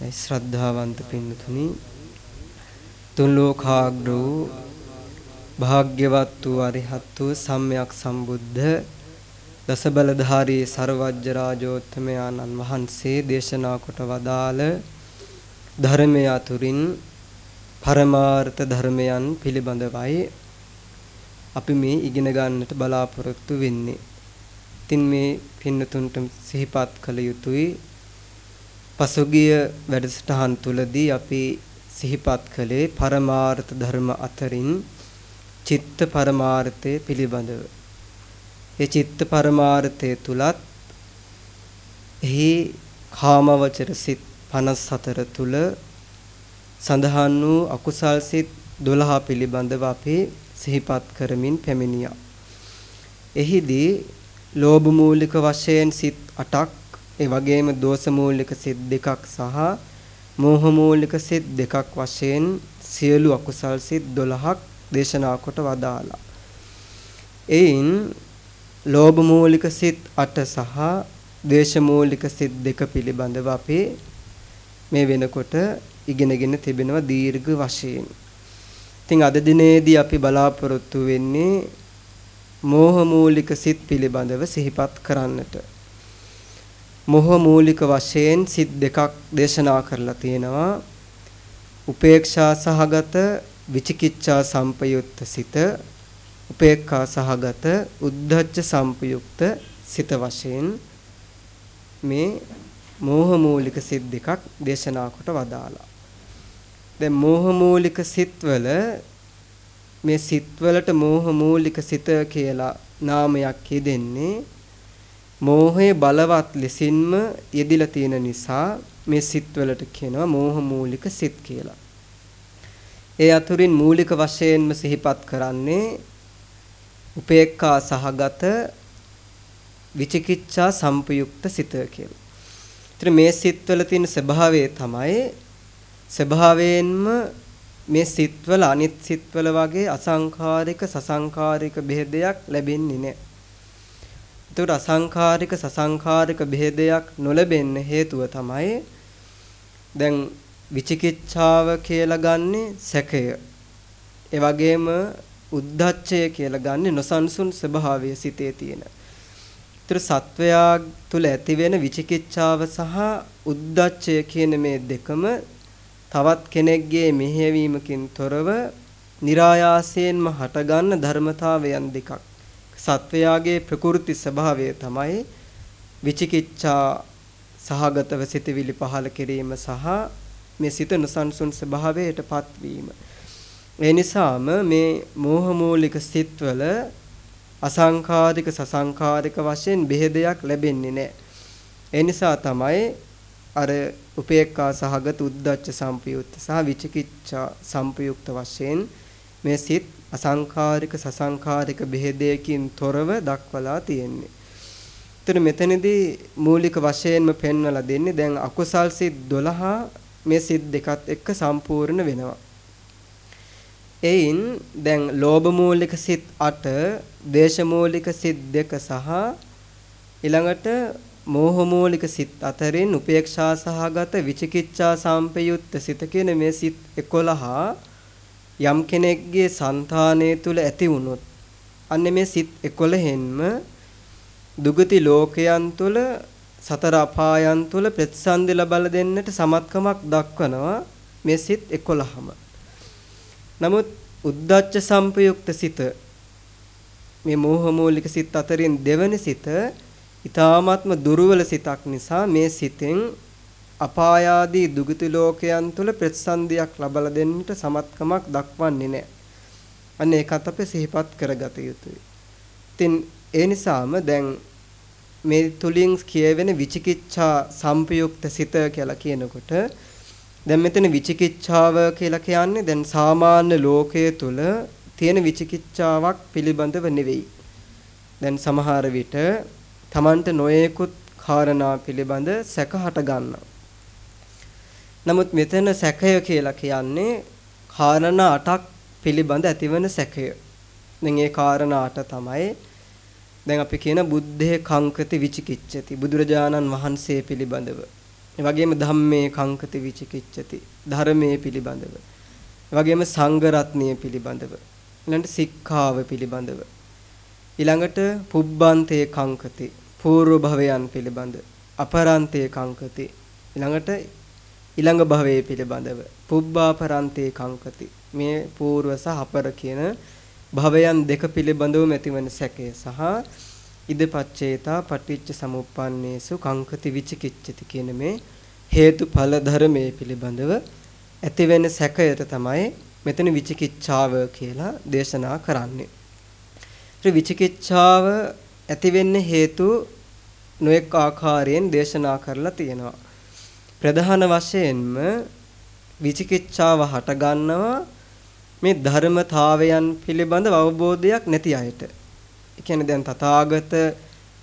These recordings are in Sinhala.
ශ්‍රද්ධාවන්ත පින්නතුනි තුන් ලෝකාග්‍ර වූ භාග්‍යවත් වූ අරිහත් වූ සම්්‍යක් සම්බුද්ධ දස බලධාරී සර්වජ්‍ය රාජෝත්තමයන්න් වහන්සේ දේශනා කොට වදාළ ධර්මය අතුරින් පරමාර්ථ ධර්මයන් පිළිබඳවයි අපි මේ ඉගෙන ගන්නට බලාපොරොත්තු වෙන්නේ. ඉතින් මේ පින්නතුන්ට සිහිපත් කළ යුතුයි පසුගිය වැඩසටහන් තුලදී අපි සිහිපත් කළේ පරමාර්ථ ධර්ම අතරින් චිත්ත පරමාර්ථය පිළිබඳව. ඒ චිත්ත පරමාර්ථය තුලත් එහි කාමවචර සිත් 54 තුල සඳහන් වූ අකුසල් සිත් 12 පිළිබඳව අපි සිහිපත් කරමින් පැමිණියා. එහිදී ලෝභ මූලික වශයෙන් සිත් 8ක් ඒ වගේම දෝෂ මූලික සිත් දෙකක් සහ මෝහ මූලික සිත් දෙකක් වශයෙන් සියලු අකුසල් සිත් 12ක් දේශනා කොට වදාලා. එයින් ලෝභ මූලික සිත් 8 සහ ද්වේෂ මූලික සිත් දෙක පිළිබඳව අපි මේ වෙනකොට ඉගෙනගෙන තිබෙනවා දීර්ඝ වශයෙන්. ඉතින් අද දිනේදී අපි බලාපොරොත්තු වෙන්නේ මෝහ මූලික සිත් පිළිබඳව සිහිපත් කරන්නට. මොහ මූලික වශයෙන් සිත් දෙකක් දේශනා කරලා තියෙනවා. උපේක්ෂා සහගත විචිකිච්ඡා සම්පයුක්ත සිත උපේක්ඛා සහගත උද්ධච්ච සම්පයුක්ත සිත වශයෙන් මේ මෝහ මූලික සිත් දෙකක් දේශනා කොට වදාලා. දැන් මෝහ මූලික සිත්වල මේ සිත්වලට මෝහ මූලික සිත කියලා නාමයක් යෙදෙන්නේ මෝහය බලවත් ලෙසින්ම යෙදිලා තියෙන නිසා මේ සිත්වලට කියනවා මෝහ මූලික සිත් කියලා. ඒ අතුරින් මූලික වශයෙන්ම සිහිපත් කරන්නේ උපේක්ඛා සහගත විචිකිච්ඡා සම්පයුක්ත සිත කියලා. ඒතර මේ සිත්වල තියෙන ස්වභාවය තමයි ස්වභාවයෙන්ම මේ සිත්වල අනිත් සිත්වල වගේ අසංඛාරික සසංඛාරික බෙහෙදයක් ලැබෙන්නේ නැහැ. එතකොට අසංඛාරික සසංඛාරික බෙහෙදයක් නොලැබෙන්න හේතුව තමයි දැන් විචිකිච්ඡාව කියලා ගන්නෙ සැකය. ඒ වගේම උද්ධච්චය කියලා ගන්නෙ නොසන්සුන් ස්වභාවය සිතේ තියෙන. ඒතර සත්වයා තුල ඇතිවෙන විචිකිච්ඡාව සහ උද්ධච්චය කියන මේ දෙකම තවත් කෙනෙක්ගේ මෙහෙයවීමකින් තොරව નિરાයාසයෙන්ම හටගන්න ධර්මතාවයන් දෙකක්. සත්වයාගේ ප්‍රකෘති ස්වභාවය තමයි විචිකිච්ඡා සහගතව සිතවිලි පහල කිරීම සහ මේ සිත නොසන්සුන් ස්වභාවයටපත් වීම. ඒ නිසාම මේ මෝහ මූලික සිත්වල අසංකාරික සසංකාරික වශයෙන් බෙහෙදයක් ලැබෙන්නේ නැහැ. ඒ නිසා තමයි අර උපේක්ඛා සහගත උද්දච්ච සම්පයුක්ත සහ විචිකිච්ඡා සම්පයුක්ත වශයෙන් මේ සිත් අසංකාරික සසංකාරික බෙහෙදයකින් තොරව දක්වලා තියෙන්නේ. එතන මෙතනදී මූලික වශයෙන්ම පෙන්වලා දෙන්නේ දැන් අකුසල් සිත් 12 මේ සිත් දෙකත් එක්ක සම්පූර්ණ වෙනවා. එයින් දැන් ලෝභ මූලික සිත් 8, දේශ මූලික සිත් 2 සහ ඊළඟට මෝහ මූලික සිත් අතරින් උපේක්ෂා සහගත විචිකිච්ඡා සම්පයුක්ත සිත කියන මේ සිත් 11 යම් කෙනෙක්ගේ సంతානය තුල ඇති වුනොත් අන්න මේ සිත් 11න්ම දුගති ලෝකයන් තුල සතර අපායන් තුල ප්‍රතිසන්දි ලබල දෙන්නට සමත්කමක් දක්වනවා මේ සිත් 11ම. නමුත් උද්දච්ච සම්පයුක්ත සිත මේ මෝහ මූලික සිත් අතරින් දෙවැනි සිත ඊ타ත්ම දුර්වල සිතක් නිසා මේ සිතෙන් අපායාදී දුගති ලෝකයන් තුල ප්‍රතිසන්දියක් ලබා දෙන්නට සමත්කමක් දක්වන්නේ නැහැ. අන්න ඒකත් අපි සිහිපත් කරගත යුතුයි. ඉතින් ඒ නිසාම දැන් මේ තුලින් කියවෙන විචිකිච්ඡා සම්පයුක්ත සිත කියලා කියනකොට දැන් මෙතන විචිකිච්ඡාව කියලා කියන්නේ දැන් සාමාන්‍ය ලෝකයේ තුල තියෙන විචිකිච්ඡාවක් පිළිබඳව නෙවෙයි. දැන් සමහර විට Tamanට නොයෙකුත් කාරණා පිළිබඳ සැක හට ගන්නවා. නමුත් මෙතන සැකය කියලා කියන්නේ කාරණා 8ක් පිළිබඳ ඇතිවන සැකය. දැන් ඒ කාරණා 8 තමයි දැන් අපි කියන බුද්ධේ කංකති විචිකිච්ඡති බුදුරජාණන් වහන්සේ පිළිබඳව. ඒ වගේම ධම්මේ කංකති විචිකිච්ඡති ධර්මයේ පිළිබඳව. ඒ වගේම සංඝ රත්නය පිළිබඳව. ඊළඟට සික්ඛාව පිළිබඳව. ඊළඟට පුබ්බන්තේ කංකති పూర్ව භවයන් පිළිබඳ. අපරන්තේ කංකති. ඊළඟට ඊළඟ භවයේ පිළිබඳව. පුබ්බාපරන්තේ කංකති. මේ పూర్ව සහ අපර කියන භවයන් දෙක පිළිබඳව ඇතිවන සැකය සහ ඉදපච්චේතා පටිච්ච සමුප්පන්නේසු කංකති විචිකිච්ඡති කියන මේ හේතුඵල ධර්මයේ පිළිබඳව ඇතිවෙන සැකයට තමයි මෙතන විචිකිච්ඡාව කියලා දේශනා කරන්නේ. ඒ විචිකිච්ඡාව ඇති වෙන්නේ හේතු නොඑක් ආකාරයෙන් දේශනා කරලා තියෙනවා. ප්‍රධාන වශයෙන්ම විචිකිච්ඡාව හට ගන්නවා මේ ධර්මතාවයන් පිළිබඳ අවබෝධයක් නැති අයට. ඒ කියන්නේ දැන් තථාගත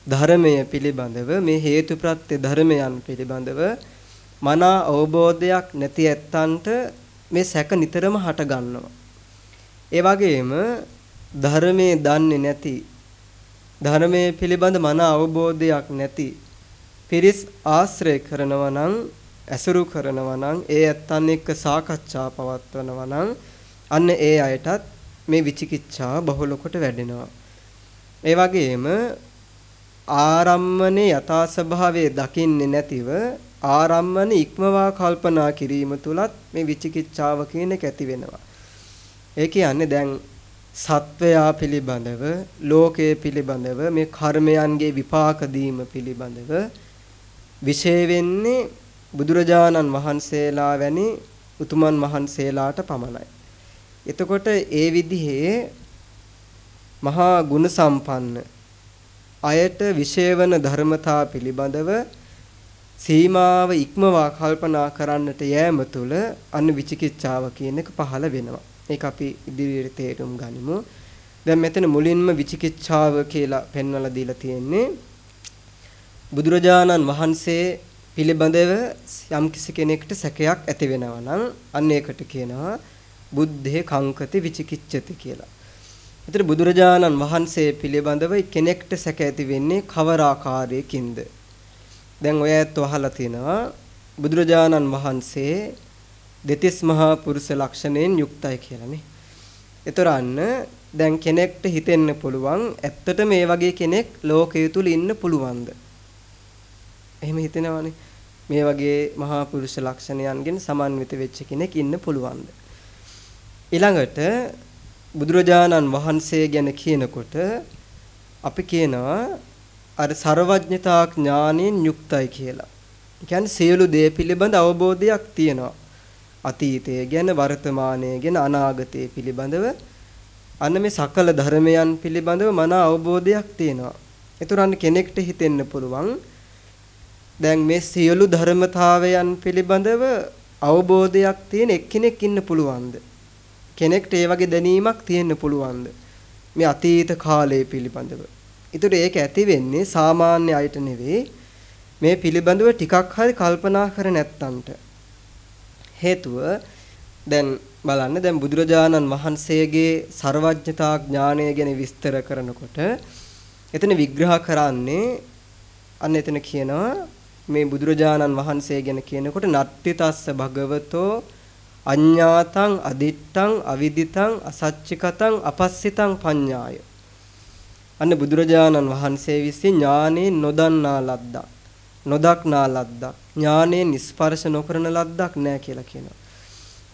ධර්මය පිළිබඳව මේ හේතුප්‍රත්‍ය ධර්මයන් පිළිබඳව මනා අවබෝධයක් නැති ඇත්තන්ට මේ සැක නිතරම හට ගන්නවා. ඒ වගේම ධර්මයේ දන්නේ නැති ධර්මයේ පිළිබඳ මන අවබෝධයක් නැති පිරිස් ආශ්‍රය කරනවා නම් ඇසුරු කරනවා නම් ඒ ඇත්තන් එක්ක සාකච්ඡා පවත්වනවා නම් අන්න ඒ අයටත් මේ විචිකිච්ඡා බහුල කොට වැඩෙනවා. ඒ වගේම ආරම්මනේ යථා ස්වභාවයේ දකින්නේ නැතිව ආරම්මන ඉක්මවා කල්පනා කිරීම තුලත් මේ විචිකිච්ඡාව කියන එක ඇති වෙනවා. ඒ කියන්නේ දැන් සත්වයා පිළිබඳව ලෝකයේ පිළිබඳව මේ කර්මයන්ගේ විපාක දීම පිළිබඳව විශේෂ වෙන්නේ බුදුරජාණන් වහන්සේලා වැනි උතුමන් වහන්සේලාට පමණයි. එතකොට ඒ විදිහේ මහා ගුණ සම්පන්න අයට විශේෂවන ධර්මතා පිළිබඳව සීමාව ඉක්මවා කල්පනා කරන්නට යෑම තුළ අන්න විචිකිච්ඡාව කියන එක පහළ වෙනවා. ඒක අපි ඉදිරියට තේරුම් ගනිමු. දැන් මෙතන මුලින්ම විචිකිච්ඡාව කියලා පෙන්වලා දීලා තියෙන්නේ බුදුරජාණන් වහන්සේ පිළිබඳව යම් කිසි කෙනෙකුට සැකයක් ඇති වෙනවා නම් අන්න ඒකට කියනවා බුද්ධේ කංකති විචිකිච්ඡති කියලා. ඒතර බුදුරජාණන් වහන්සේ පිළිබඳව කෙනෙක්ට සැක ඇති වෙන්නේ කවර ආකාරයකින්ද? දැන් ඔය ඇත්ත අහලා තිනවා බුදුරජාණන් වහන්සේ දෙතිස් මහා පුරුෂ ලක්ෂණයෙන් යුක්තයි කියලානේ. ඒතර අන්න දැන් කෙනෙක්ට හිතෙන්න පුළුවන් ඇත්තට මේ වගේ කෙනෙක් ලෝකයේ තුල ඉන්න පුළුවන්ද? එහෙම හිතෙනවනේ. මේ වගේ මහා පුරුෂ ලක්ෂණයන්ගෙන් සමන්විත වෙච්ච කෙනෙක් ඉන්න පුළුවන්ද? ඊළඟට බුදුරජාණන් වහන්සේ ගැන කියනකොට අපි කියනවා අර ਸਰවඥතා ඥානෙන් යුක්තයි කියලා. කියන්නේ සියලු දේ පිළිබඳ අවබෝධයක් තියෙනවා. අතීතය ගැන වර්තමානය ගැන අනාගතය පිළිබඳව අන්න මේ සකල ධර්මයන් පිළිබඳව මන අවබෝධයක් තියෙනවා. ඒතරම් කෙනෙක්ට හිතෙන්න පුළුවන් දැන් මේ සියලු ධර්මතාවයන් පිළිබඳව අවබෝධයක් තියෙන එක්කෙනෙක් ඉන්න පුළුවන්ද? කෙනෙක්ට ඒ වගේ දැනීමක් තියෙන්න පුළුවන්ද? මේ අතීත කාලය පිළිබඳව. ඒතර ඒක ඇති වෙන්නේ සාමාන්‍ය අයට නෙවෙයි මේ පිළිබඳව ටිකක් හරි කල්පනා කර නැත්තන්ට. හේතුව දැන් බලන්න දැන් බුදුරජාණන් වහන්සේගේ ਸਰවඥතා ඥානය ගැන විස්තර කරනකොට එතන විග්‍රහ කරන්නේ අන්න එතන කියනවා මේ බුදුරජාණන් වහන්සේ ගැන කියනකොට නට්ටිතස්ස භගවතෝ අඤ්ඤාතං අදිත්තං අවිදිතං අසච්චිකතං අපස්සිතං පඤ්ඤාය අන්න බුදුරජාණන් වහන්සේ විසින් ඥානේ නොදන්නා ලද්දක් නොදක්නා ලද්දක් ඥානයෙන් ස්පර්ශ නොකරන ලද්දක් නෑ කියලා කියනවා.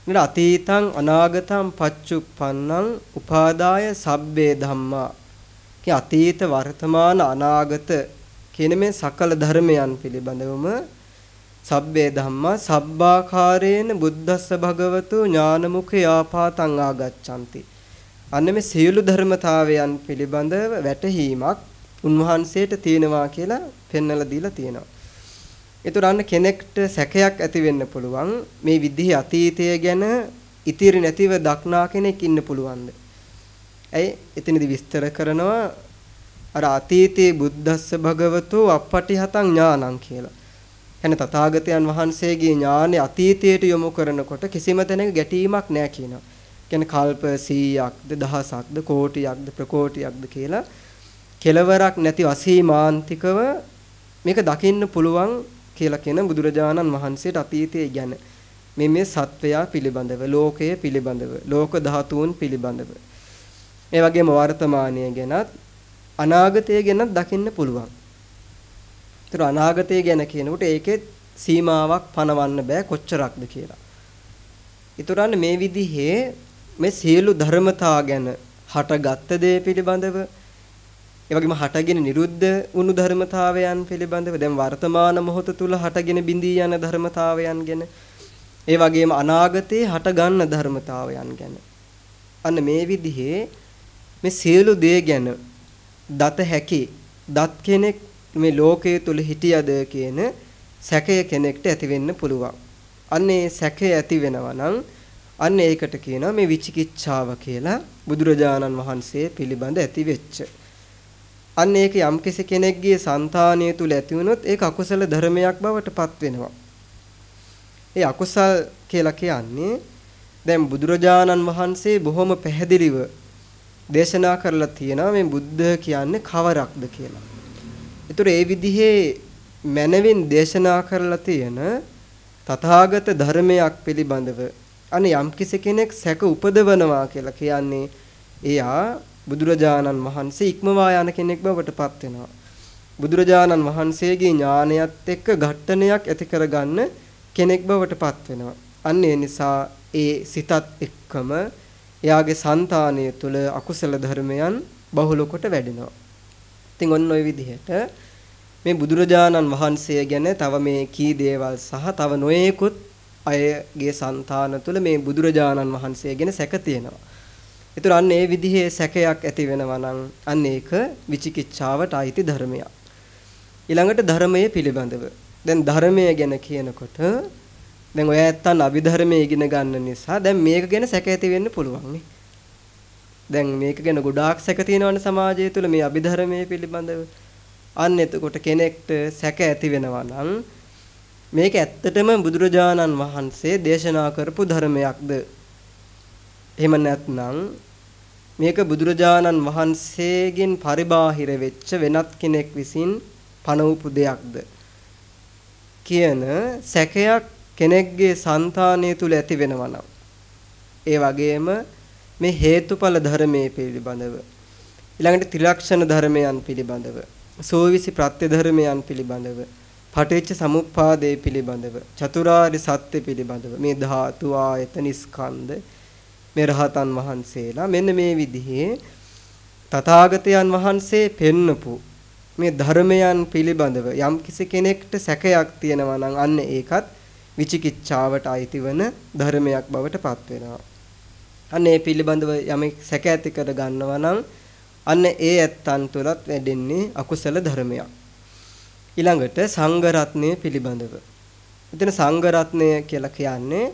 ඊට අතීතං අනාගතං පච්චුප්පන්නං උපාදාය සබ්බේ ධම්මා. කිය අතීත වර්තමාන අනාගත කියන මේ සකල ධර්මයන් පිළිබඳවම සබ්බේ ධම්මා සබ්බාකාරේන බුද්දස්ස භගවතු ඥානමුඛේ ආපාතං ආගච්ඡanti. අන්න මේ සියලු ධර්මතාවයන් පිළිබඳව වැටහීමක් උන්වහන්සේට තියෙනවා කියලා පෙන්වලා දීලා තියෙනවා. ඒතර අන්න කෙනෙක්ට සැකයක් ඇති වෙන්න පුළුවන් මේ විදිහේ අතීතය ගැන ඉතිරි නැතිව දක්නා කෙනෙක් ඉන්න පුළුවන්ද? ඇයි එතනදි විස්තර කරනවා අර අතීතයේ බුද්දස්ස භගවතෝ අපපටිහතං ඥානං කියලා. එන තථාගතයන් වහන්සේගේ ඥානෙ අතීතයට යොමු කරනකොට කිසිම තැනක ගැටීමක් නැහැ කියනවා. කියන්නේ කල්ප 100ක්ද දහසක්ද කෝටියක්ද ප්‍රකෝටියක්ද කියලා කෙලවරක් නැති අසීමාන්තිකව මේක දකින්න පුළුවන් කියලා කියන බුදුරජාණන් වහන්සේට අතීතයේ ගැන මේ මේ සත්වයා පිළිබඳව ලෝකය පිළිබඳව ලෝක ධාතුන් පිළිබඳව ඒ වගේම වර්තමානය ගැනත් අනාගතය ගැනත් දකින්න පුළුවන් ඒතර අනාගතය ගැන කියනකොට ඒකෙත් සීමාවක් පනවන්න බෑ කොච්චරක්ද කියලා. ඊතරන්න මේ විදිහේ මේ සියලු ධර්මතා ගැන හටගත් දේ පිළිබඳව ඒ වගේම හටගෙන නිරුද්ධ වුණු ධර්මතාවයන් පිළිබඳව දැන් වර්තමාන මොහොත තුල හටගෙන බිඳී යන ධර්මතාවයන් ගැන ඒ වගේම අනාගතේ හටගන්න ධර්මතාවයන් ගැන අන්න මේ විදිහේ මේ සියලු දේ ගැන දත හැකි දත් කෙනෙක් මේ ලෝකයේ තුල හිටියද කියන සැකය කෙනෙක්ට ඇති වෙන්න පුළුවන්. අන්න ඒ සැකය ඇති වෙනවා නම් අන්න ඒකට කියනවා මේ විචිකිච්ඡාව කියලා බුදුරජාණන් වහන්සේ පිළිබඳ ඇති වෙච්ච. අන්න ඒක යම් කෙනෙක්ගේ సంతානිය තුල ඇති වුණොත් ඒක අකුසල ධර්මයක් බවට පත් වෙනවා. ඒ අකුසල් කියලා කියන්නේ දැන් බුදුරජාණන් වහන්සේ බොහොම පැහැදිලිව දේශනා කරලා තියෙනවා මේ බුද්ධ කියන්නේ කවරක්ද කියලා. ඒතර ඒ විදිහේ මනවින් දේශනා කරලා තියෙන තථාගත ධර්මයක් පිළිබඳව අනේ යම් කෙනෙක් සැක උපදවනවා කියලා කියන්නේ එයා බුදුරජාණන් වහන්සේ ඉක්මවා යන කෙනෙක් බවට පත් වෙනවා. බුදුරජාණන් වහන්සේගේ ඥානයත් එක්ක ඝට්ටනයක් ඇති කරගන්න කෙනෙක් බවට පත් වෙනවා. අන්න ඒ නිසා ඒ සිතත් එක්කම එයාගේ సంతානය තුළ අකුසල ධර්මයන් බහුල කොට වැඩෙනවා. ඉතින් ඔන්න ওই විදිහට මේ බුදුරජාණන් වහන්සේ ගැන තව මේ කී දේවල් සහ තව නොයෙකුත් අයගේ సంతාන තුළ මේ බුදුරජාණන් වහන්සේ ගැන සැක තියෙනවා. ඒතර අන්න ඒ විදිහේ සැකයක් ඇති වෙනවා නම් අන්න ඒක විචිකිච්ඡාවට අයිති ධර්මයක්. ඊළඟට ධර්මයේ පිළිබඳව. දැන් ධර්මය ගැන කියනකොට දැන් ඔය ඇත්තන් අභිධර්මයේ ඉගෙන ගන්න නිසා දැන් මේක ගැන සැක ඇති වෙන්න පුළුවන් නේ. දැන් මේක ගැන ගොඩාක් සැක තියෙනවනේ සමාජය තුළ මේ අභිධර්මයේ පිළිබඳව. අන්න එතකොට කෙනෙක්ට සැක ඇති වෙනවා නම් මේක ඇත්තටම බුදුරජාණන් වහන්සේ දේශනා කරපු ධර්මයක්ද? එහෙම නැත්නම් මේක බුදුරජාණන් වහන්සේගෙන් පරිබාහිර වෙච්ච වෙනත් කෙනෙක් විසින් පනවපු දෙයක්ද කියන සැකයක් කෙනෙක්ගේ సంతානය තුල ඇති වෙනවා නම් ඒ වගේම මේ හේතුඵල ධර්මයේ පිළිබඳව ඊළඟට ත්‍රිලක්ෂණ ධර්මයන් පිළිබඳව සෝවිසි ප්‍රත්‍ය ධර්මයන් පිළිබඳව පටිච්ච සමුප්පාදයේ පිළිබඳව චතුරාර්ය සත්‍ය පිළිබඳව මේ ධාතු ආයතන ස්කන්ධ මේ රහතන් වහන්සේලා මෙන්න මේ විදිහේ තථාගතයන් වහන්සේ පෙන්නපු මේ ධර්මයන් පිළිබඳව යම් කිසි කෙනෙක්ට සැකයක් තියෙනවා නම් අන්න ඒකත් විචිකිච්ඡාවට අයිතිවන ධර්මයක් බවට පත් වෙනවා. අන්න ඒ පිළිබඳව යමෙක් සැක ඇති කර ගන්නවා නම් අන්න ඒ ඇත්තන් තුලත් වැඩෙන්නේ අකුසල ධර්මයක්. ඊළඟට සංඝ රත්නය පිළිබඳව. එතන සංඝ රත්නය කියලා කියන්නේ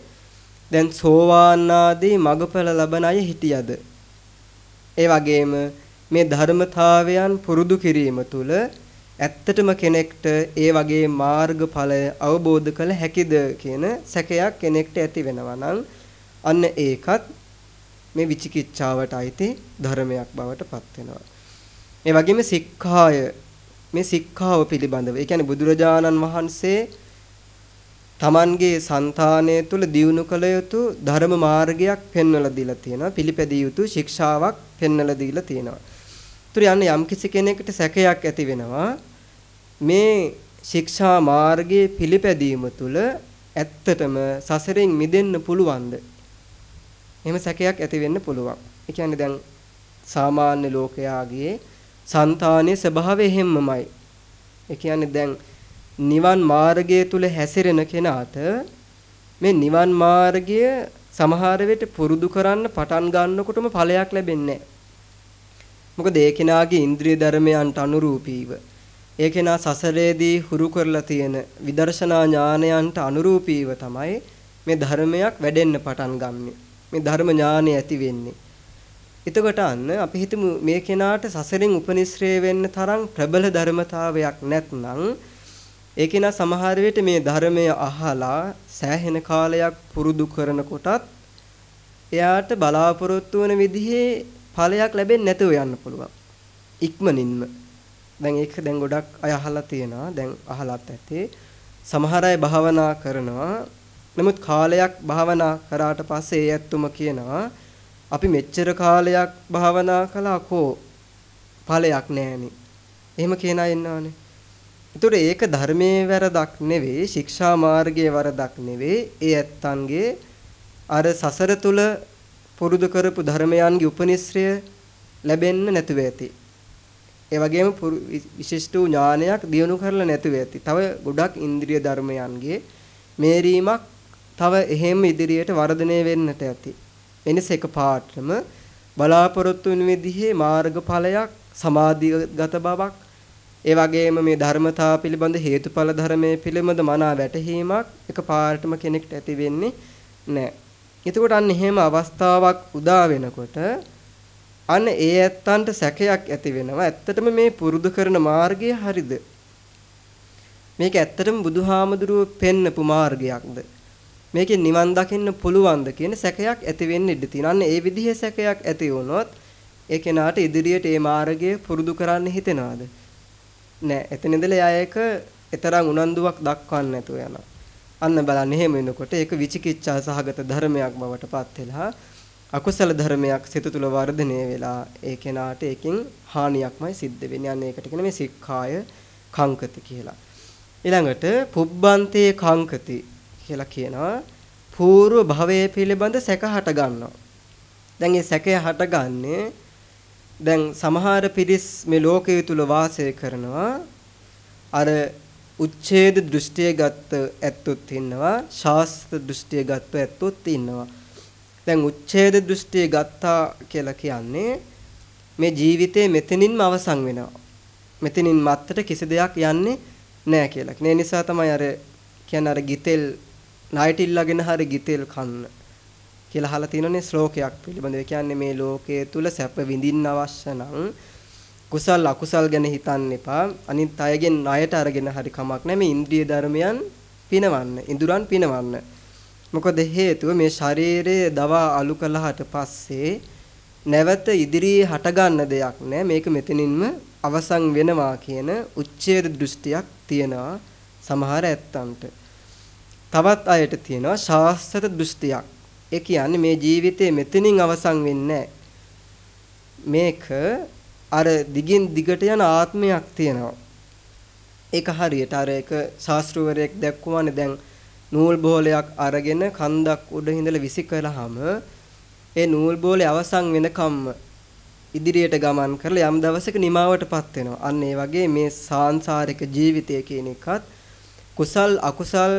දැන් සෝවාන් ආදී මගඵල ලබන අය හිටියද? ඒ වගේම මේ ධර්මතාවයන් පුරුදු කිරීම තුළ ඇත්තටම කෙනෙක්ට ඒ වගේ මාර්ගඵලය අවබෝධ කළ හැකිද කියන සැකයක් කෙනෙක්ට ඇති වෙනවා නම් අන්න ඒකත් මේ විචිකිච්ඡාවට අයිති ධර්මයක් බවට පත් වෙනවා. ඒ වගේම සික්ඛාය මේ සික්ඛාව පිළිබඳව. ඒ කියන්නේ බුදුරජාණන් වහන්සේ තමන්ගේ సంతානය තුළ දියුණු කළ යුතු ධර්ම මාර්ගයක් පෙන්වලා දීලා තියෙනවා. පිළිපැදිය යුතු ශික්ෂාවක් පෙන්වලා දීලා තියෙනවා. ඒතර යන්නේ යම්කිසි කෙනෙකුට සැකයක් ඇති වෙනවා. මේ ශික්ෂා මාර්ගයේ පිළිපැදීම තුළ ඇත්තටම සසරෙන් මිදෙන්න පුළුවන්ද? එහෙම සැකයක් ඇති වෙන්න පුළුවන්. ඒ කියන්නේ දැන් සාමාන්‍ය ලෝකයාගේ సంతානයේ ස්වභාවය හැමමයි. ඒ කියන්නේ දැන් නිවන් මාර්ගය තුල හැසිරෙන කෙනාට මේ නිවන් මාර්ගය සමහර වෙලට පුරුදු කරන්න පටන් ගන්නකොටම ඵලයක් ලැබෙන්නේ මොකද ඒ කෙනාගේ ඉන්ද්‍රිය ධර්මයන්ට අනුරූපීව ඒ කෙනා සසරේදී හුරු කරලා තියෙන විදර්ශනා ඥානයන්ට අනුරූපීව තමයි මේ ධර්මයක් වැඩෙන්න පටන් ගන්නෙ. මේ ධර්ම ඥානය ඇති වෙන්නේ. එතකොට අන්න අපි හිතමු මේ කෙනාට සසරෙන් උපනිශ්‍රේ වෙන්න තරම් ප්‍රබල ධර්මතාවයක් නැත්නම් ඒ කෙනා සමහර විට මේ ධර්මය අහලා සෑහෙන කාලයක් පුරුදු කරනකොටත් එයාට බලාපොරොත්තු වෙන විදිහේ ඵලයක් ලැබෙන්නේ නැතුව යන්න පුළුවන්. ඉක්මනින්ම. දැන් ඒක දැන් ගොඩක් අය අහලා තියෙනවා. දැන් අහලත් ඇත්තේ සමහර අය භාවනා කරනවා. නමුත් කාලයක් භාවනා කරාට පස්සේ ඒ ඇත්තුම කියනවා අපි මෙච්චර කාලයක් භාවනා කළා කෝ ඵලයක් නැහෙනි. එහෙම කියන අය ඉන්නවනේ. ඒතකොට ඒක ධර්මයේ වැරදක් නෙවෙයි, ශික්ෂා මාර්ගයේ වරදක් නෙවෙයි. ඒ ඇත්තන්ගේ අර සසර තුල පුරුදු කරපු ධර්මයන්ගේ උපනිශ්‍රය ලැබෙන්න නැතුව ඇති. ඒ වගේම විශිෂ්ට ඥානයක් දියුණු කරලා නැතුව ඇති. තව ගොඩක් ඉන්ද්‍රිය ධර්මයන්ගේ මේරීමක් තව එහෙම ඉදිරියට වර්ධනය වෙන්නට ඇති. එනිස එක පාටම බලාපොරොත්තු වෙන විදිහේ මාර්ගඵලයක් සමාධිගත බවක් ඒ වගේම මේ ධර්මතා පිළිබඳ හේතුඵල ධර්මයේ පිළිබඳ මනා වැටහීමක් එක පාටම කෙනෙක්ට ඇති වෙන්නේ නැහැ. එතකොට අන්න එහෙම අවස්ථාවක් උදා වෙනකොට අන්න ඒ ඇත්තන්ට සැකයක් ඇති වෙනවා. ඇත්තටම මේ පුරුදු කරන මාර්ගය හරිද? මේක ඇත්තටම බුදුහාමුදුරුව පෙන්නපු මාර්ගයක්ද? මේකෙන් නිවන් දකින්න පුළුවන්ද කියන සැකයක් ඇති වෙන්න ඉඩ තියෙනවා. අන්න ඒ විදිහේ සැකයක් ඇති වුණොත් ඒ කෙනාට ඉදිරියට ඒ මාර්ගය පුරුදු කරන්න හිතෙනවද? නෑ. එතන ඉඳලා එයා ඒක තරම් උනන්දුවක් දක්වන්න නැතුව යනවා. අන්න බලන්න එහෙම වෙනකොට ඒක විචිකිච්ඡා සහගත ධර්මයක් බවට පත් වෙලා අකුසල ධර්මයක් සිත තුළ වර්ධනය වෙලා ඒ කෙනාට ඒකෙන් හානියක්මයි සිද්ධ වෙන්නේ. අන්න ඒකට කියන මේ සික්ඛාය කංකති කියලා. ඊළඟට පුබ්බන්තේ කංකති කියලා කියනවා పూర్ව භවයේ පිළිබඳ සැක හට ගන්නවා. දැන් මේ සැකය හටගන්නේ දැන් සමහර පිරිස් මේ ලෝකයේ තුල වාසය කරනවා අර උච්ඡේද දෘෂ්ටිය ගත්ත ඇත්තොත් ඉන්නවා ශාස්ත්‍ර දෘෂ්ටිය ගත්ත ඇත්තොත් ඉන්නවා දැන් උච්ඡේද දෘෂ්ටිය ගත්තා කියලා කියන්නේ මේ ජීවිතේ මෙතනින්ම අවසන් වෙනවා මෙතනින් මත්තට කිසි දෙයක් යන්නේ නැහැ කියලා. ඒ නිසා තමයි අර කියන්නේ අර ගිතෙල් ණයට ඉල්ලගෙන හරි ගිතෙල් කන්න කියලා අහලා තියෙනනේ ශ්ලෝකයක් පිළිබඳව. කියන්නේ මේ ලෝකයේ තුල සැප විඳින්න අවශ්‍ය නම් කුසල් අකුසල් ගැන හිතන්න එපා. අනිත් අයගෙන් ණයට අරගෙන හරි කමක් නැහැ. මේ ඉන්ද්‍රිය ධර්මයන් පිනවන්න, ඉඳුරන් පිනවන්න. මොකද හේතුව මේ ශරීරයේ දවා අලු කළාට පස්සේ නැවත ඉදිරියේ හටගන්න දෙයක් නෑ මේක මෙතනින්ම අවසන් වෙනවා කියන උච්ඡේද දෘෂ්ටියක් තියෙනවා සමහර ඇත්තන්ට තවත් අයට තියෙනවා ශාස්ත්‍ර දෘෂ්ටියක්. ඒ කියන්නේ මේ ජීවිතේ මෙතනින් අවසන් වෙන්නේ මේක අර දිගින් දිගට යන ආත්මයක් තියෙනවා. ඒක හරියට අර එක ශාස්ත්‍රවරයෙක් දැක්කුවානේ දැන් නූල් බෝලයක් අරගෙන කන්දක් උඩ හිඳලා විසි කළාම ඒ නූල් බෝලේ අවසන් වෙනකම්ම ඉදිරියට ගමන් කරලා යම් දවසක නිමාවටපත් වෙනවා. අන්න ඒ වගේ මේ සාංශාරික ජීවිතය කියන එකත් කුසල් අකුසල්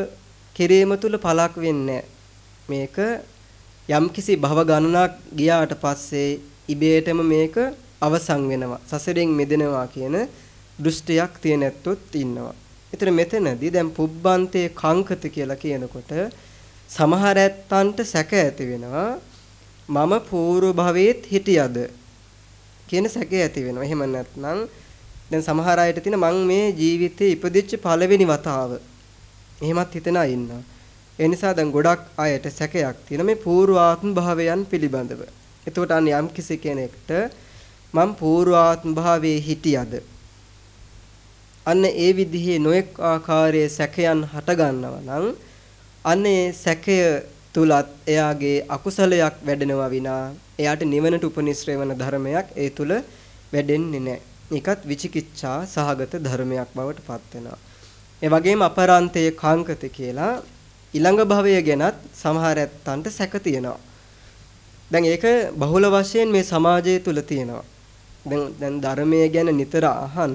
කිරීම තුල පළක් වෙන්නේ මේක යම්කිසි භව ගණනක් ගියාට පස්සේ ඉබේටම මේක අවසන් වෙනවා සසරෙන් මිදෙනවා කියන දෘෂ්ටියක් තියෙන ඇත්තොත් ඉන්නවා. ඒතර මෙතනදී දැන් පුබ්බන්තේ කංකත කියලා කියනකොට සමහර ඇත්තන්ට සැක ඇති වෙනවා මම పూర్ව භවෙත් හිටියද කියන සැකේ ඇති වෙනවා. එහෙම නැත්නම් දැන් සමහර අයට තියෙන මං මේ ජීවිතේ ඉපදිච්ච පළවෙනි වතාව. එහෙමත් හිතන අය ඉන්නවා. ඒ නිසා දැන් ගොඩක් අයට සැකයක් තියෙන මේ పూర్වාත්ම භාවයන් පිළිබඳව. එතකොට අන්න යම් කිසි කෙනෙක්ට මං పూర్වාත්ම භාවයේ හිටියද අන්න ඒ විදිහේ නොඑක් ආකාරයේ සැකයන් හට ගන්නවා නම් අන්න ඒ සැකය තුලත් එයාගේ අකුසලයක් වැඩෙනවා විනා එයාට නිවනට උපනිශ්‍රේ වන ධර්මයක් ඒ තුල වැඩෙන්නේ නැහැ. ඒකත් විචිකිච්ඡා සහගත ධර්මයක් බවට පත් වෙනවා. ඒ වගේම අපරාන්තයේ කාංකත කියලා ඊළඟ භවය ගැනත් සමහර ඇත්තන්ට සැක තියෙනවා. දැන් ඒක බහුල වශයෙන් මේ සමාජය තුල තියෙනවා. දැන් දැන් ධර්මයේ ගැන නිතර අහන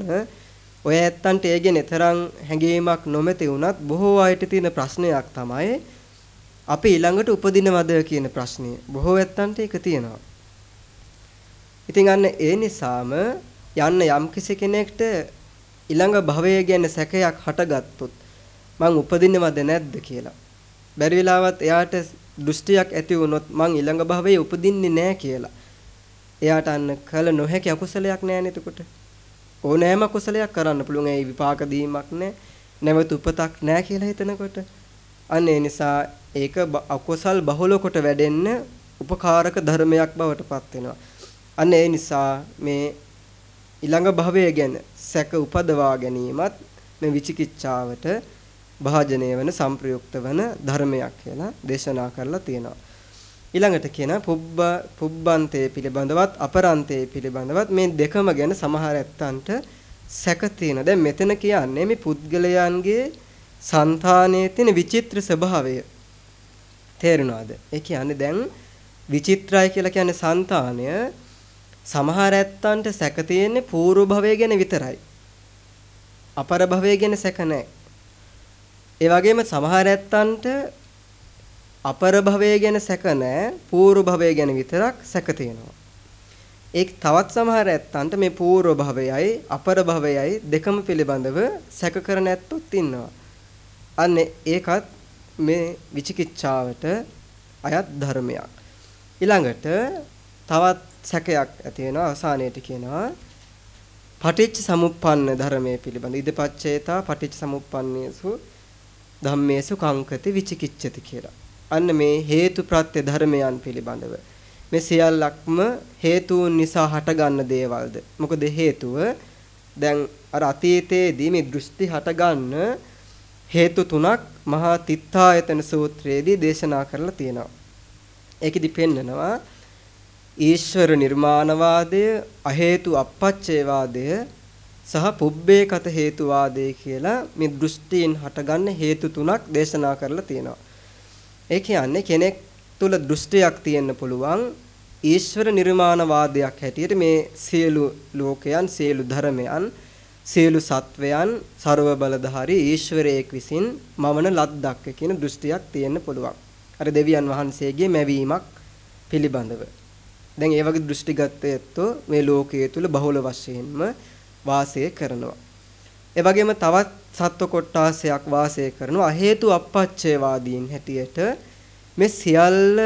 ඔය ඇත්තන්ට ඒ ගැන තරම් හැඟීමක් නොමැති වුණත් බොහෝ අයට තියෙන ප්‍රශ්නයක් තමයි අපි ඊළඟට උපදිනවද කියන ප්‍රශ්නය. බොහෝ ඇත්තන්ට ඒක තියෙනවා. ඉතින් අන්න ඒ නිසාම යන්න යම් කෙනෙක්ට ඊළඟ භවය ගැන සැකයක් හටගත්තොත් මං උපදින්නවද නැද්ද කියලා. බැරි වෙලාවත් එයාට දෘෂ්ටියක් ඇති වුණොත් මං ඊළඟ භවයේ උපදින්නේ නැහැ කියලා. එයාට අන්න කල නොහැකි අකුසලයක් නැහැ එතකොට. ඕනෑම කුසලයක් කරන්න පුළුවන් ඒ විපාක දීමක් නැහැ. නැවත උපතක් නැහැ කියලා හිතනකොට අන්න ඒ නිසා ඒක අකුසල් බහුල කොට වැඩෙන්න උපකාරක ධර්මයක් බවට පත් වෙනවා. අන්න ඒ නිසා මේ ඊළඟ භවය ගැන සැක උපදවා ගැනීමත් මේ විචිකිච්ඡාවට භාජනය වෙන සංප්‍රයුක්ත වෙන ධර්මයක් කියලා දේශනා කරලා තියෙනවා. ඊළඟට කියන පුබ්බ පුබ්බන්තයේ පිළිබඳවත් අපරන්තයේ පිළිබඳවත් මේ දෙකම ගැන සමහර ඇත්තන්ට සැක තියෙන. දැන් මෙතන කියන්නේ මේ පුද්ගලයන්ගේ సంతානයේ තියෙන විචිත්‍ර ස්වභාවය. තේරුණාද? ඒ කියන්නේ දැන් විචිත්‍රයි කියලා කියන්නේ సంతානය සමහර ඇත්තන්ට සැක තියෙන්නේ పూర్ව භවය ගැන විතරයි. අපර භවය ගැන සැක නැහැ. ඒ වගේම සමහර ඇත්තන්ට අපරභවය ගැන සැක නැහැ. පූර්ව භවය ගැන විතරක් සැක තියෙනවා. ඒක තවත් සමහර ඇත්තන්ට මේ පූර්ව භවයයි අපර භවයයි දෙකම පිළිබඳව සැක කරන ඇත්තොත් ඉන්නවා. අන්න ඒකත් මේ විචිකිච්ඡාවට අයත් ධර්මයක්. ඊළඟට තවත් සැකයක් ඇති වෙනවා අවසානයේදී කියනවා පටිච්ච සමුප්පන්න ධර්මයේ පිළිබඳ ඉදපච්චේතා පටිච්ච සමුප්පන්නේසු ධම්මේසු කංකති විචිකිච්ඡති කියලා. අන්න මේ හේතු ප්‍රත්‍ය ධර්මයන් පිළිබඳව මේ සියල්ලක්ම හේතුන් නිසා හටගන්න දේවල්ද? මොකද හේතුව දැන් අර අතීතයේදී මේ දෘෂ්ටි හටගන්න හේතු තුනක් මහා තිත්තායතන සූත්‍රයේදී දේශනා කරලා තියෙනවා. ඒකෙදි පෙන්නනවා ඊශ්වර නිර්මාණවාදය, අහේතු අපච්චේවාදය සහ පුබ්බේකත හේතුවාදය කියලා මේ දෘෂ්ටීන් හටගන්න හේතු තුනක් දේශනා කරලා තියෙනවා. ඒ කියන්නේ කෙනෙක් තුල දෘෂ්ටියක් තියෙන්න පුළුවන් ඊශ්වර නිර්මාණවාදයක් හැටියට මේ සියලු ලෝකයන්, සියලු ධර්මයන්, සියලු සත්වයන් ਸਰව බලධාරී ඊශ්වරයෙක් විසින් මවන ලද්දක් කියන දෘෂ්ටියක් තියෙන්න පුළුවන්. අර දෙවියන් වහන්සේගේ මැවීමක් පිළිබඳව. දැන් ඒ වගේ දෘෂ්ටිගතයත්ෝ මේ ලෝකයේ තුල බහුල වශයෙන්ම වාසය කරනවා. ඒ වගේම තවත් සත්ව කොට්ටාසයක් වාසය කරනවා හේතු අපච්චේවාදීන් හැටියට මේ සියල්ල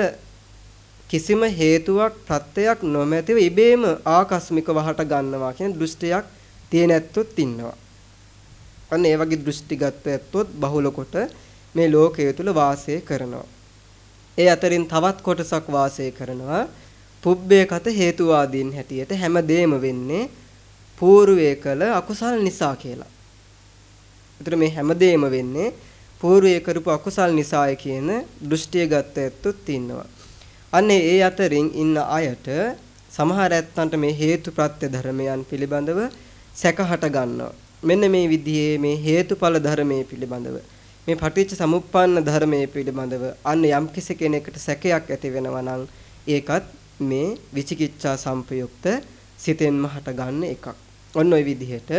කිසිම හේතුවක් ප්‍රත්‍යක් නොමැතිව ඉබේම ආකස්මිකව හට ගන්නවා කියන දෘෂ්ටියක් තියෙන ඇත්තොත් ඉන්නවා. අන්න ඒ වගේ දෘෂ්ටිගත ඇත්තොත් බහුල කොට මේ ලෝකයේ තුල වාසය කරනවා. ඒ අතරින් තවත් කොටසක් වාසය කරනවා පුබ්බේ කත හේතුවාදීන් හැටියට හැමදේම වෙන්නේ పూర్වයේ කළ අකුසල් නිසා කියලා. ඒතර මේ හැමදේම වෙන්නේ పూర్වයේ කරපු අකුසල් නිසාය කියන දෘෂ්ටිය ගත්ත ඇත්තොත් ඉන්නවා. අන්නේ ඒ අතරින් ඉන්න අයට සමහර ඇත්තන්ට මේ හේතුප්‍රත්‍ය ධර්මයන් පිළිබඳව සැකහට ගන්නවා. මෙන්න මේ විදිහේ මේ හේතුඵල ධර්මයේ පිළිබඳව මේ පටිච්ච සමුප්පන්න ධර්මයේ පිළිබඳව අන්න යම් කෙනෙකුට සැකයක් ඇති වෙනවා නම් ඒකත් මේ විචිකිච්ඡා සංපයුක්ත සිතෙන්ම හටගන්න එකක්. ඔන්න ඔය විදිහට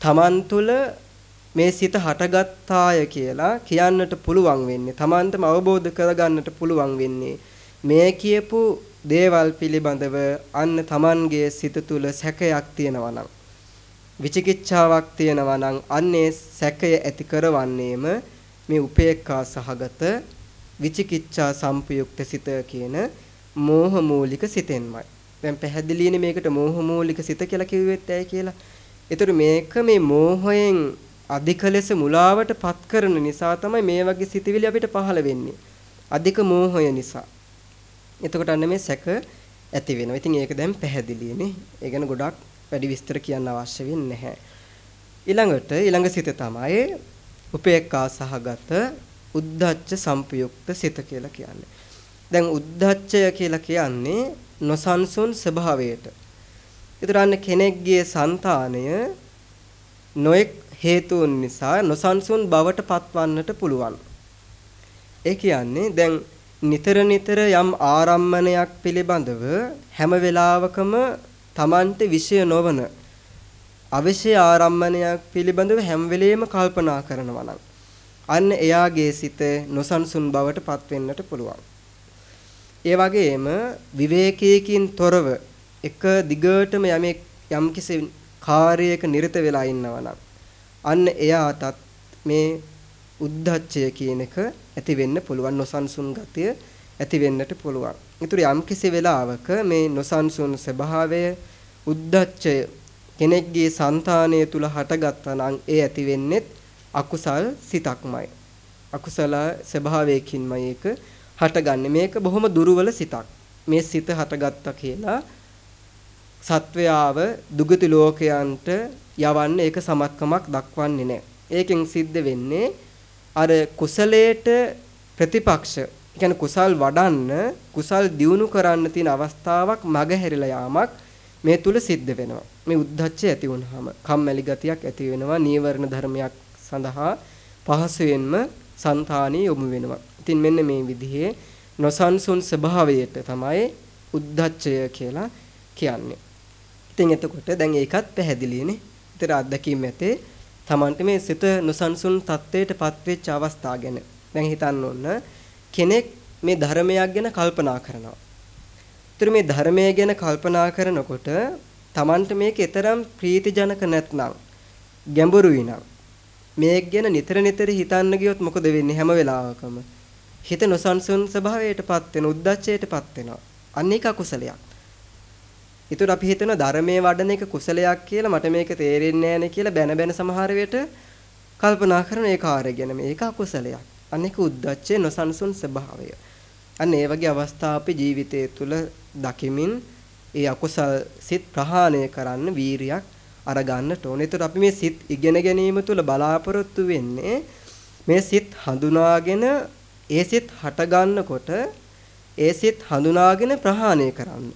තමන් තුළ මේ සිත හටගත්තාය කියලා කියන්නට පුළුවන් වෙන්නේ. තමන්ටම අවබෝධ කරගන්නට පුළුවන් වෙන්නේ. මේ කියපු දේවල් පිළිබඳව අන්න තමන්ගේ සිත තුළ සැකයක් තියෙනවා නම් විචිකිච්ඡාවක් තියෙනවා නම් අන්නේ සැකය ඇති කරවන්නේම මේ උපේක්ඛා සහගත විචිකිච්ඡා සංපයුක්ත සිත කියන මෝහ මූලික සිතෙන්මයි. දැන් පැහැදිලිනේ මේකට මෝහ මූලික සිත කියලා කිව්වෙත් ඇයි කියලා. ඒතර මේක මේ මෝහයෙන් අධික ලෙස මුලාවට පත් කරන නිසා තමයි මේ වගේ සිතවිලි අපිට පහළ වෙන්නේ. අධික මෝහය නිසා. එතකොට අන්න මේ සැක ඇති වෙනවා. ඉතින් ඒක දැන් පැහැදිලිනේ. ඒ ගැන ගොඩක් වැඩි විස්තර කියන්න අවශ්‍ය වෙන්නේ නැහැ. ඊළඟට ඊළඟ සිත තමයි උපේක්ඛා සහගත උද්ධච්ච සංපයුක්ත සිත කියලා කියන්නේ. දැන් උද්ධච්චය කියලා කියන්නේ නොසන්සුන් ස්වභාවයට. ඒතරන්න කෙනෙක්ගේ సంతානය නොඑක් හේතුන් නිසා නොසන්සුන් බවට පත්වන්නට පුළුවන්. ඒ කියන්නේ දැන් නිතර නිතර යම් ආරම්මණයක් පිළිබඳව හැම වෙලාවකම Tamante විෂය නොවන අවශ්‍ය ආරම්මණයක් පිළිබඳව හැම වෙලෙම කල්පනා කරනවා නම් අන්න එයාගේ සිත නොසන්සුන් බවට පත් වෙන්නට පුළුවන්. ඒ වගේම විවේකයකින් තොරව එක දිගටම යමෙක් යම්කිසි කාර්යයක නිරත වෙලා ඉන්නවා නම් අන්න එයාටත් මේ උද්දච්චය කියන එක ඇති වෙන්න පුළුවන් නොසන්සුන් ගතිය ඇති වෙන්නට පුළුවන්. ඒතර යම්කිසි වෙලාවක මේ නොසන්සුන් ස්වභාවය උද්දච්චය කෙනෙක්ගේ సంతානය තුල හටගත්තා නම් ඒ ඇති වෙන්නේ අකුසල් සිතක්මයි. අකුසල ස්වභාවයකින්මයි ඒක හටගන්නේ. මේක බොහොම දුර්වල සිතක්. මේ සිත හටගත්තා කියලා සත්වයාව දුගති ලෝකයන්ට යවන්න ඒක සමත්කමක් දක්වන්නේ නැහැ. ඒකෙන් සිද්ධ වෙන්නේ අර කුසලයට ප්‍රතිපක්ෂ කියන්නේ කුසල් වඩන්න කුසල් දියුණු කරන්න තියෙන අවස්ථාවක් මගහැරිලා යාමක් මේ තුල සිද්ධ වෙනවා. මේ උද්ධච්චය ඇති වුනහම කම්මැලි ගතියක් ඇති වෙනවා. නීවරණ ධර්මයක් සඳහා පහසුවෙන්ම సంతානිය යොමු වෙනවා. ඉතින් මෙන්න මේ විදිහේ නොසන්සුන් ස්වභාවයට තමයි උද්ධච්චය කියලා කියන්නේ. ඉතින් එතකොට දැන් ඒකත් පැහැදිලිනේ. ඊතර අත්දැකීම් ඇතේ. Tamante මේ සිත නොසන්සුන් තත්වයටපත් වෙච්ච අවස්ථා ගැන. දැන් හිතන්න ඕන කෙනෙක් මේ ධර්මයක් ගැන කල්පනා කරනවා. ඊතර මේ ධර්මය ගැන කල්පනා කරනකොට Tamante මේක ඊතරම් ප්‍රීතිජනක නැත්නම් ගැඹුරුයි නම් මේක ගැන නිතර නිතර හිතන්න ගියොත් මොකද වෙන්නේ හැම වෙලාවකම? හිත නොසන්සුන් ස්වභාවයටපත් වෙන උද්දච්චයටපත් වෙනවා. අන්න ඒක අකුසලයක්. ඊට අපි හිතන ධර්මයේ වඩන එක කුසලයක් කියලා මට මේක තේරෙන්නේ නැහැ කියලා බැන බැන සමහර වෙලට කල්පනා කරන ඒ කාර්ය ගැන මේක අකුසලයක් අන්න ඒක උද්දච්චයේ නොසන්සුන් ස්වභාවය අන්න ඒ වගේ අවස්ථා අපි ජීවිතය තුළ දකිමින් ඒ අකුසල් සිත් ප්‍රහාණය කරන්න වීරියක් අරගන්නට ඕනේ. ඒතර අපි මේ සිත් ඉගෙන ගැනීම තුළ බලාපොරොත්තු වෙන්නේ මේ සිත් හඳුනාගෙන ඒ සිත් හට ගන්නකොට ඒ සිත් හඳුනාගෙන ප්‍රහාණය කරන්න.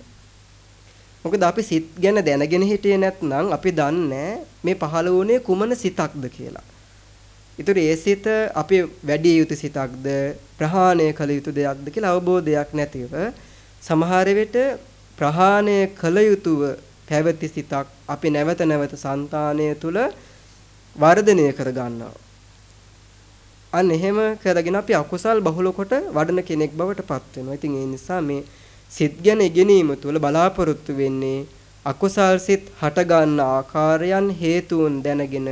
මොකද අපි සිත් ගැන දැනගෙන හිටියේ නැත්නම් අපි දන්නේ මේ පහළ වුණේ කුමන සිතක්ද කියලා. ඊටර ඒ සිත අපි වැඩි යුතු සිතක්ද ප්‍රහාණය කළ යුතු දෙයක්ද කියලා අවබෝධයක් නැතිව සමහර විට ප්‍රහාණය කළ යුතුව පැවති සිතක් අපි නැවත නැවත సంతානය තුල වර්ධනය කර ගන්නවා. අන්න එහෙම කරගෙන අපි අකුසල් බහුල කොට වඩන කෙනෙක් බවට පත් වෙනවා. ඉතින් ඒ නිසා මේ සිත් ගැන ඉගෙනීම තුළ බලාපොරොත්තු වෙන්නේ අකුසල් සිත් හට ගන්න ආකාරයන් හේතුන් දැනගෙන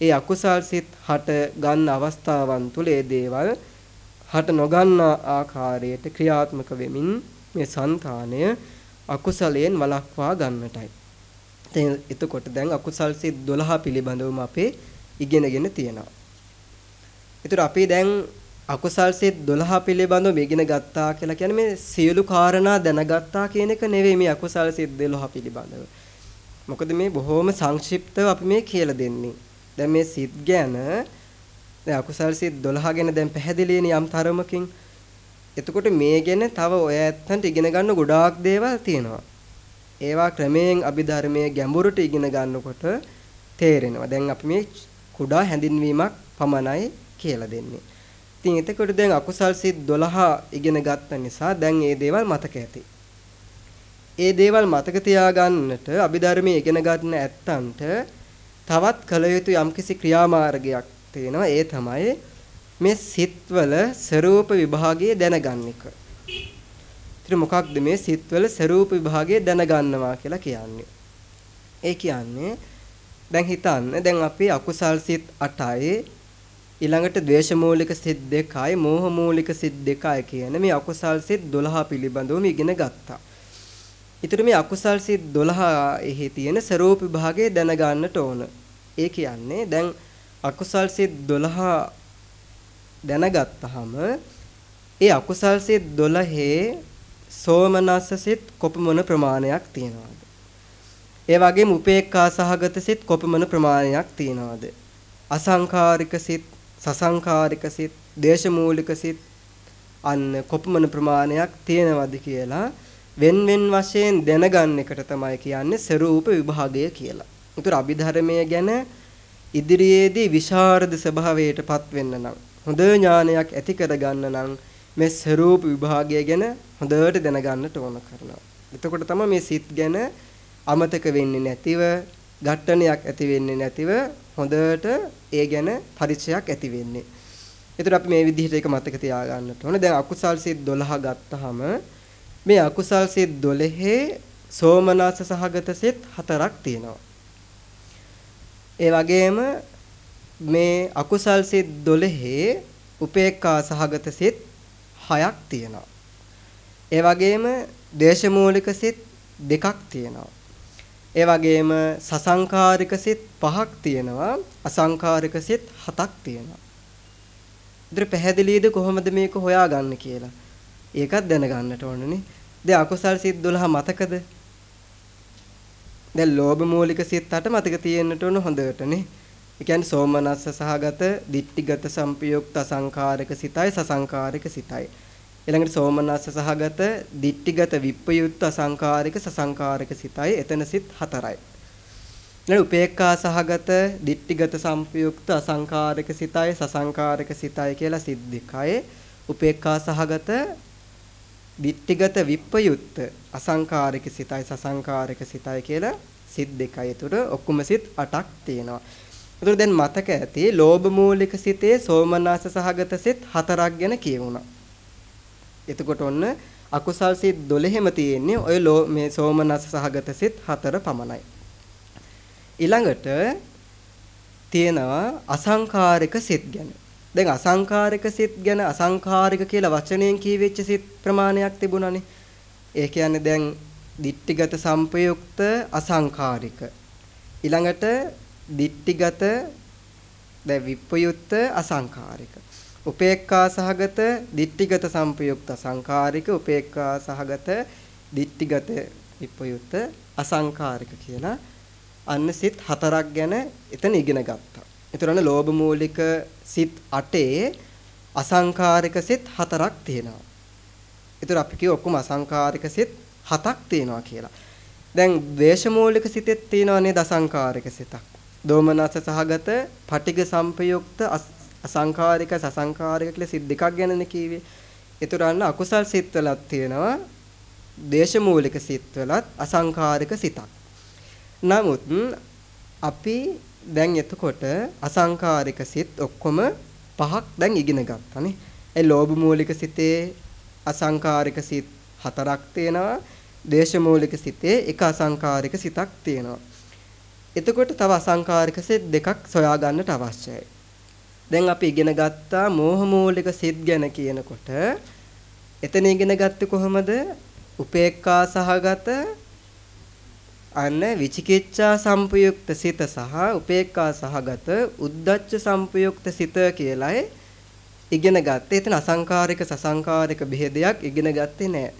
ඒ අකුසල් සිත් හට ගන්න අවස්ථාවන් තුළ ඒ දේවල් හට නොගන්න ආකාරයට ක්‍රියාත්මක වෙමින් මේ సంతානය අකුසලයෙන් වළක්වා ගන්නටයි. දැන් එතකොට දැන් අකුසල් සිත් 12 පිළිබඳවම අපේ ඉගෙනගෙන තියෙනවා. ඒතර අපි දැන් අකුසල් සිත් 12 පිළිබඳව ඉගෙන ගත්තා කියලා කියන්නේ මේ සියලු කාරණා දැනගත්තා කියන එක නෙවෙයි මේ අකුසල් සිත් 12 පිළිබඳව. මොකද මේ බොහොම සංක්ෂිප්තව අපි මේ කියලා දෙන්නේ. දැන් මේ සිත් ගැන දැන් අකුසල් සිත් 12 ගැන දැන් පැහැදිලිනේ යම් තරමකින්. එතකොට මේ ගැන තව ඔය ඇත්තන්ට ඉගෙන ගන්න ගොඩාක් දේවල් තියෙනවා. ඒවා ක්‍රමයෙන් අභිධර්මයේ ගැඹුරට ඉගෙන ගන්නකොට තේරෙනවා. දැන් අපි මේ කුඩා හැඳින්වීමක් පමණයි කියලා දෙන්නේ. ඉතින් එතකොට දැන් අකුසල් සිත් 12 ඉගෙන ගත්ත නිසා දැන් මේ දේවල් මතක ඇති. ඒ දේවල් මතක තියාගන්නට අභිධර්මයේ ඉගෙන ගන්න ඇත්තන්ට තවත් කල යුතු යම්කිසි ක්‍රියාමාර්ගයක් තියෙනවා. ඒ තමයි මේ සිත්වල ස්වરૂප විභාගය දැනගන්න එක. ඉතින් මොකක්ද මේ සිත්වල ස්වરૂප විභාගය දැනගන්නවා කියලා කියන්නේ? ඒ කියන්නේ දැන් හිතන්න දැන් අපි අකුසල් සිත් 8යි ඊළඟට ද්වේෂ මූලික සිත් 2යි මෝහ මූලික සිත් 2යි කියන මේ අකුසල් සිත් 12 පිළිබඳව ඉගෙන ගත්තා. ඊටර මේ අකුසල් සිත් 12 එහි තියෙන ස්වરૂප විභාගය දැනගන්නට ඕන. ඒ කියන්නේ දැන් අකුසල් සිත් 12 දැනගත්තාම ඒ අකුසල් සිත් 12 සෝමනස්ස සිත් කොපමණ ප්‍රමාණයක් තියෙනවද? ඒ වගේම උපේක්ඛා සහගත සිත් කොපමණ ප්‍රමාණයක් තියෙනවද? අසංඛාරික සිත්, සසංඛාරික සිත්, දේශමූලික සිත් අන්න කොපමණ ප්‍රමාණයක් තියෙනවද කියලා වෙන් වෙන් වශයෙන් දැනගන්න එකට තමයි කියන්නේ ස්වરૂප විභාගය කියලා. උතුර අභිධර්මයේ ගැන ඉදිරියේදී විශාරද ස්වභාවයටපත් වෙන්න නම් හොඳ ඥානයක් ඇති කරගන්න නම් මේ ස්වરૂප විභාගය ගැන හොඳට දැනගන්නට ඕන කරනවා. එතකොට තමයි මේ සිත් ගැන අමතක වෙන්නේ නැතිව, ඝට්ටනයක් ඇති වෙන්නේ නැතිව හොඳට ඒ ගැන පරිචයක් ඇති වෙන්නේ. ඒතර අපි මේ විදිහට ඒක මතක තියාගන්නට ඕන. දැන් අකුසල් සිත් 12 ගත්තාම මේ අකුසල් සිත් 12 සෝමනස්ස සහගත සිත් හතරක් තියෙනවා. ඒ වගේම මේ අකුසල් සිත් 12 උපේක්ඛා සහගත සිත් 6ක් තියෙනවා. ඒ වගේම දේශමූලික සිත් දෙකක් තියෙනවා. ඒ වගේම සසංකාරික සිත් පහක් තියෙනවා. අසංකාරික සිත් හතක් තියෙනවා. ඉතින් පැහැදිලිද කොහොමද මේක හොයාගන්න කියලා? ඒකත් දැනගන්නට ඕනනේ. දැන් අකුසල් සිත් 12 මතකද? දැන් ලෝභ මූලික සිත් 8 මතක තියෙන්නට ඕන හොඳටනේ. ඒ කියන්නේ සෝමනස්ස සහගත, ditthිගත සම්පයුක්ත අසංකාරික සිතයි සසංකාරික සිතයි. ඊළඟට සෝමනස්ස සහගත, ditthිගත විප්පයුක්ත අසංකාරික සසංකාරික සිතයි. එතන සිත් හතරයි. ඊළඟ උපේක්ඛා සහගත, ditthිගත සම්පයුක්ත අසංකාරික සිතයි සසංකාරික සිතයි කියලා සිත් දෙකයි. උපේක්ඛා සහගත ditthිගත විප්පයුක්ත අසංකාරික සිතයි සසංකාරික සිතයි කියලා සිත් දෙකයි. ඒතර ඔක්කොම සිත් 8ක් තියෙනවා. ඒතර දැන් මතක ඇති ලෝභ මූලික සිතේ සෝමනස්ස සහගත සිත් හතරක් ගැන කියවුණා. එතකොට ඔන්න අකුසල් සිත් 12ෙම තියෙන්නේ ඔය මේ සෝමනස්ස සහගත සිත් හතර පමණයි. ඊළඟට තියෙනවා අසංකාරික සිත් ගැන. දැන් අසංකාරික සිත් ගැන අසංකාරික කියලා වචනයෙන් කියවෙච්ච සිත් ප්‍රමාණයක් තිබුණානේ. ඒ කියන්නේ දැන් ditthිගත සම්පයුක්ත අසංකාරික. ඊළඟට දිට්ටිගත දැන් විප්පයුත්ත අසංකාරික උපේක්ඛා සහගත දිට්ටිගත සම්පයුක්ත සංකාරික උපේක්ඛා සහගත දිට්ටිගත විප්පයුත්ත අසංකාරික කියලා අන්න සිත් හතරක් ගැන එතන ඉගෙන ගත්තා. ඒතරන ලෝභ මූලික සිත් 8 අසංකාරික සිත් හතරක් තියෙනවා. ඒතර අපි කිය ඔක්කොම අසංකාරික සිත් හතක් තියෙනවා කියලා. දැන් ද්වේෂ මූලික සිතෙත් තියෙනවානේ දසංකාරික සිතක්. දෝමනස සහගත පටිඝ සංපයුක්ත අසංකාරික සසංකාරික කියලා සිත් දෙකක් ගැනනේ කිව්වේ. ඒතරන්න අකුසල් සිත්වලක් තියෙනවා දේශමූලික සිත්වලත් අසංකාරික සිතක්. නමුත් අපි දැන් එතකොට අසංකාරික සිත් ඔක්කොම පහක් දැන් ඉගෙන ගත්තානේ. ඒ ලෝභ මූලික සිතේ අසංකාරික සිත් හතරක් තියෙනවා. දේශමූලික සිතේ එක අසංකාරික සිතක් තියෙනවා. එතකොට තව අසංකාරික සෙත් දෙකක් සොයා ගන්නට අවශ්‍යයි. දැන් අපි ඉගෙන ගත්තා මෝහ මූලික සෙත් ගැන කියනකොට එතන ඉගෙන ගත්තේ කොහොමද? උපේක්ඛා සහගත අන්න විචිකිච්ඡා සම්පයුක්ත සිත සහ උපේක්ඛා සහගත උද්දච්ච සම්පයුක්ත සිත කියලායි ඉගෙන ගත්තේ. එතන අසංකාරික සසංකාරික බෙහෙදයක් ඉගෙන ගත්තේ නැහැ.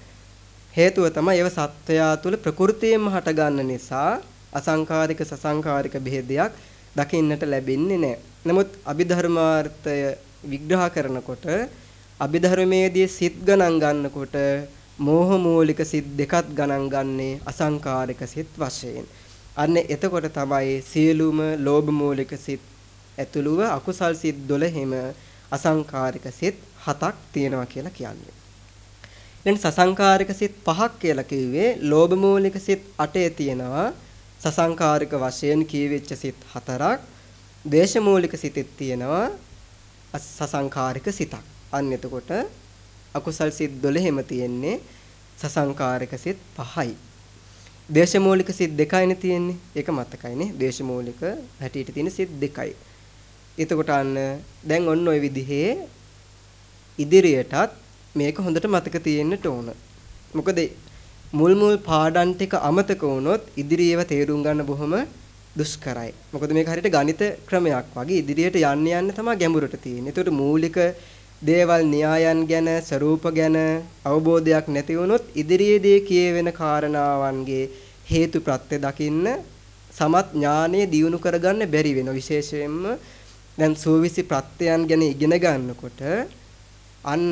හේතුව තමයි ඒව සත්වයා තුළ ප්‍රകൃතියෙන්ම හටගන්න නිසා අසංකාරික සසංකාරික බෙහෙදයක් දකින්නට ලැබෙන්නේ නැහැ. නමුත් අභිධර්මාර්ථය විග්‍රහ කරනකොට අභිධර්මයේදී සිත් ගණන් ගන්නකොට මෝහ මූලික සිත් දෙකක් ගණන් ගන්නේ අසංකාරික සිත් වශයෙන්. අන්න එතකොට තමයි සියලුම ලෝභ මූලික සිත් ඇතුළුව අකුසල් සිත් 12හිම අසංකාරික සිත් හතක් තියෙනවා කියලා කියන්නේ. දැන් සසංකාරික සිත් පහක් කියලා කිව්වේ ලෝභ මූලික සිත් 8 තියෙනවා සසංකාරික වශයෙන් කියවෙච්ච සිත් හතරක් දේශමූලික සිතෙත් තියෙනවා සසංකාරික සිතක්. අන්න එතකොට අකුසල් සිත් 12ෙම තියෙන්නේ සසංකාරික සිත් 5යි. දේශමූලික සිත් දෙකයිනේ තියෙන්නේ. ඒක මතකයිනේ. දේශමූලික හැටියට තියෙන සිත් දෙකයි. එතකොට අන්න දැන් ඔන්න ඔය විදිහේ ඉදිරියටත් මේක හොඳට මතක තියෙන්නට ඕන. මොකද මුල් මුල් පාඩම් ටික අමතක වුණොත් ඉදිරියේව තේරුම් ගන්න බොහොම දුෂ්කරයි. මොකද මේක හරියට ගණිත ක්‍රමයක් වගේ ඉදිරියට යන්න යන්න තමයි ගැඹුරට තියෙන්නේ. ඒකට මූලික දේවල් න්‍යායන් ගැන, ස්වરૂප ගැන අවබෝධයක් නැති වුණොත් ඉදිරියේදී කියවෙන කාරණාවන්ගේ හේතු ප්‍රත්‍ය දකින්න සමත් ඥානෙ දියුණු කරගන්න බැරි වෙන විශේෂයෙන්ම දැන් සූවිසි ප්‍රත්‍යයන් ගැන ඉගෙන ගන්නකොට අන්න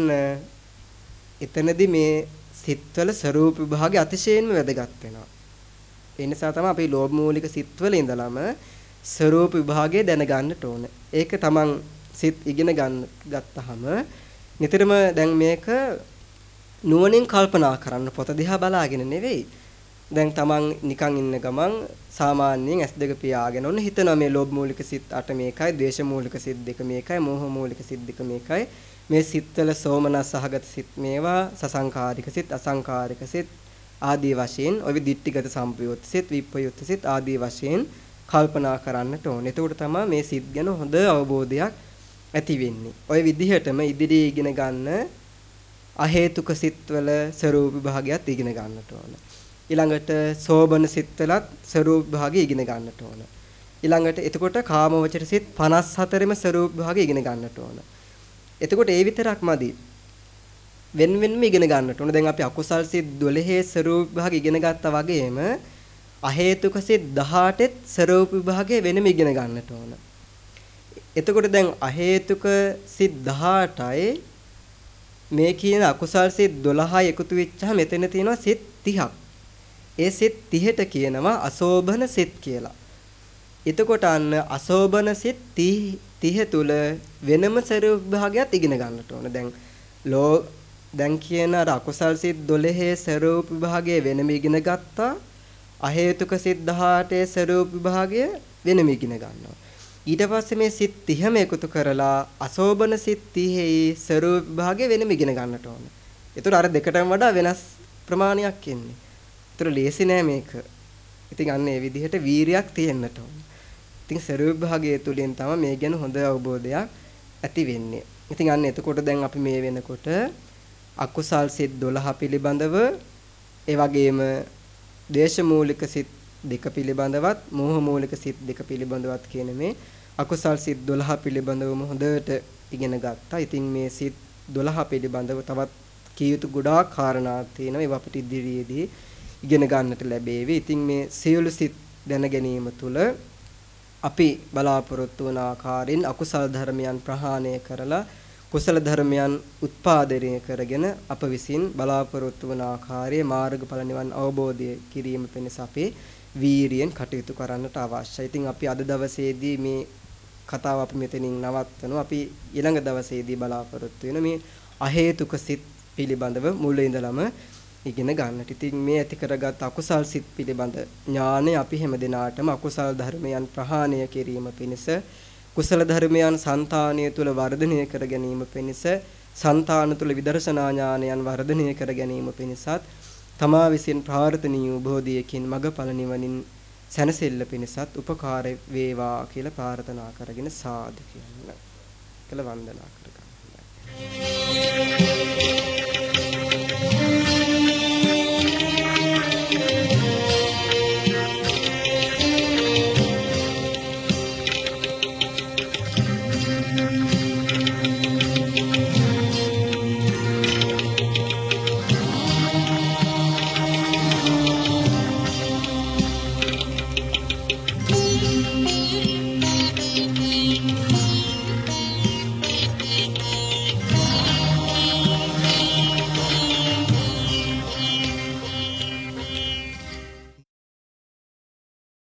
එතනදී මේ සිත්වල ස්වરૂප විභාගය අතිශයින්ම වැදගත් වෙනවා. ඒ නිසා තමයි අපි ලෝභ මූලික සිත්වල ඉඳලම ස්වરૂප විභාගය දැනගන්නට ඕන. ඒක තමන් සිත් ඉගෙන ගන්න ගත්තාම නිතරම දැන් මේක නුවණින් කල්පනා කරන්න පොත දිහා බලාගෙන නෙවෙයි. දැන් තමන් නිකන් ඉන්න ගමන් සාමාන්‍යයෙන් S2 පියාගෙන ඔන්න හිතනවා මේ ලෝභ මූලික සිත් 8 මේකයි, ද්වේෂ මූලික සිත් 2 මේකයි, මෝහ මූලික සිත් 2 මේකයි. මේ සිත්වල සෝමනස් සහගත සිත් මේවා සසංකාරික සිත් අසංකාරික සිත් ආදී වශයෙන් ඔය දිට්ටිගත සම්පයුත් සිත් විප්පයුත් සිත් ආදී වශයෙන් කල්පනා කරන්නට ඕනේ. එතකොට තමයි මේ සිත් ගැන හොඳ අවබෝධයක් ඇති වෙන්නේ. ඔය විදිහටම ඉදිරියේ ඉගෙන ගන්න අහේතුක සිත්වල ස්වરૂප භාගයත් ඉගෙන ගන්නට ඕන. ඊළඟට සෝබන සිත්වලත් ස්වરૂප භාගය ඉගෙන ගන්නට ඕන. ඊළඟට එතකොට කාමවචර සිත් 54ෙම ස්වરૂප භාගය ඉගෙන ගන්නට ඕන. එතකොට ඒ විතරක්මදී වෙන වෙනම ඉගෙන ගන්නට ඕන. දැන් අපි අකුසල් සිත් 12 ස්වરૂප විභාග ඉගෙන ගත්තා වගේම අහේතුක සිත් 18ත් ස්වરૂප විභාගය වෙනම ඉගෙන ගන්නට ඕන. එතකොට දැන් අහේතුක සිත් 18යි මේ කියන අකුසල් සිත් 12යි එකතු වෙච්චාම මෙතන තියෙනවා සිත් 30ක්. ඒ සිත් 30ට කියනවා අශෝභන සිත් කියලා. එතකොට අන්න අශෝභන සිත් 30 තුල වෙනම ස්වરૂප විභාගයක් ඉගෙන ගන්නට ඕන. දැන් ලෝ දැන් කියන අර අකුසල් සිත් 12 ස්වરૂප විභාගය වෙනම ඉගෙන ගත්තා. අහේතුක සිත් 18 ස්වરૂප විභාගය වෙනම ඉගෙන ගන්නවා. ඊට පස්සේ මේ සිත් 30ම එකතු කරලා අසෝබන සිත් 30 ස්වરૂප විභාගය වෙනම ඉගෙන ගන්නට ඕන. ඒතර අර දෙකටම වඩා වෙනස් ප්‍රමාණයක් එන්නේ. ඒතර ලේසි නෑ මේක. ඉතින් අන්න ඒ විදිහට වීරියක් තියෙන්නට ඕන. ඉතින් ස්වરૂප විභාගය තුලින් තමයි මේ ගැන හොඳ අවබෝධයක් ඇති වෙන්නේ. ඉතින් අන්න එතකොට දැන් අපි මේ වෙනකොට අකුසල් සිත් 12 පිළිබඳව ඒ වගේම දේශමූලික සිත් දෙක පිළිබඳවත් මෝහ මූලික සිත් දෙක පිළිබඳවත් කියන මේ අකුසල් සිත් 12 පිළිබඳවම හොඳට ඉගෙන ගත්තා. ඉතින් මේ සිත් 12 පිළිබඳව තවත් කිය යුතු ගොඩාක් කාරණා තියෙනවා. ඒවා අපිට ඉදිරියේදී ඉගෙන ගන්නට ලැබේවි. ඉතින් මේ සියලු සිත් දැන ගැනීම තුළ අපි බලාපොරොත්තු වන ආකාරයෙන් අකුසල ධර්මයන් ප්‍රහාණය කරලා කුසල ධර්මයන් උත්පාදනය කරගෙන අප විසින් බලාපොරොත්තු වන ආකාරයේ මාර්ගඵල නිවන් අවබෝධය කිරීම පිණිස අපේ වීරියෙන් කටයුතු කරන්නට අවශ්‍යයි. ඉතින් අපි අද දවසේදී මේ කතාව අපි මෙතනින් නවත්වනවා. අපි ඊළඟ දවසේදී බලාපොරොත්තු වෙන මේ අහේතුක සිත් පිළිබඳව මුල ඉඳලම ඉගෙන ගන්නට. ඉතින් මේ ඇති කරගත් අකුසල් සිත් පිළිබඳ ඥානය අපි හැම දිනාටම අකුසල් ධර්මයන් ප්‍රහාණය කිරීම පිණිස කුසල ධර්මයන් సంతානිය තුල වර්ධනය කර ගැනීම පිණිස సంతාන තුල විදර්ශනා ඥානයන් වර්ධනය කර ගැනීම පිණිසත් තමා විසින් ප්‍රාර්ථනීය බෝධියකින් මගඵල නිවනින් සැනසෙල්ල පිණිසත් උපකාර වේවා කියලා ප්‍රාර්ථනා කරගෙන සාදු කියන්න. කළ වන්දනා කරගන්න. Thank you.